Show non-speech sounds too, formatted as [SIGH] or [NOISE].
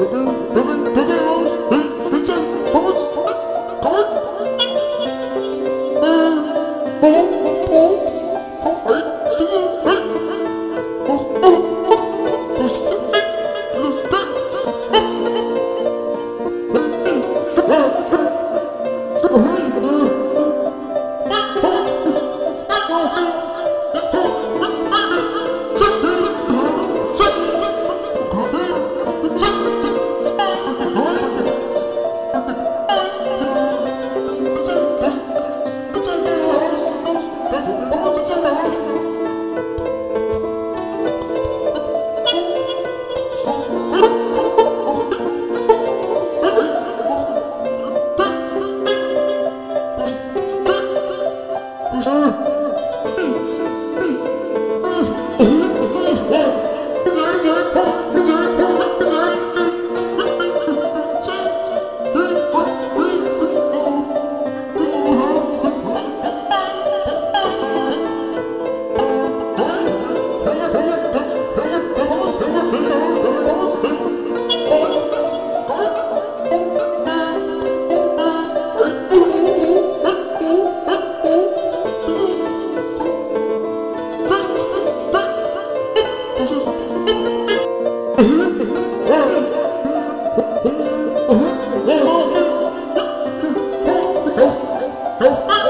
Mm-hmm. Uhum. Oh, [LAUGHS] Go fuck